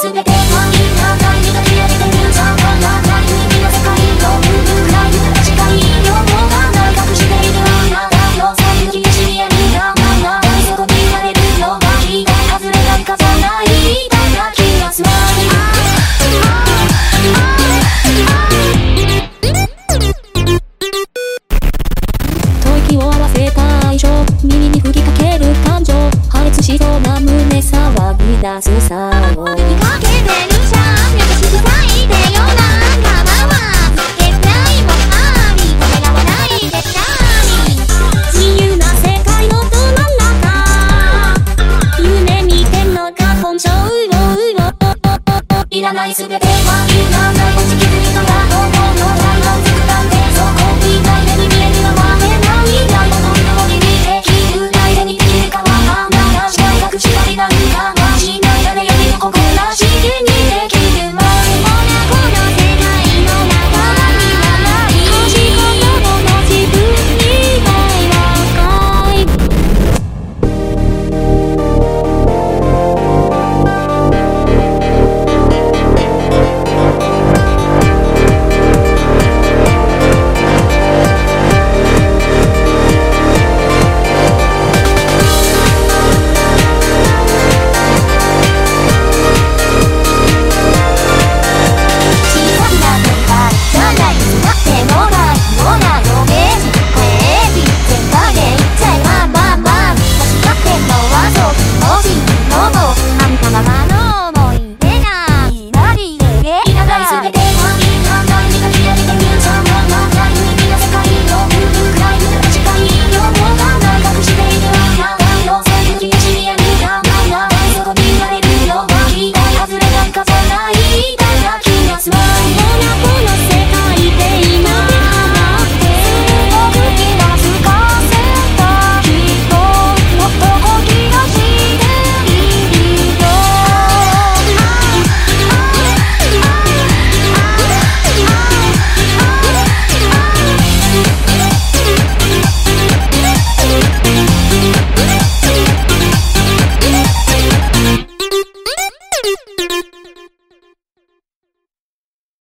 全てはみんな大事だけやれてるじゃんこんな大海の世界のブルークライム近い両方がない隠しているあなたの最後に知り合いがないな大底になれるような日が外れないかじゃないだが気がすま吐息を合わせた愛情耳に吹きかける感情破裂しそうな胸騒ぎ出すさない全ては揺らない。地球に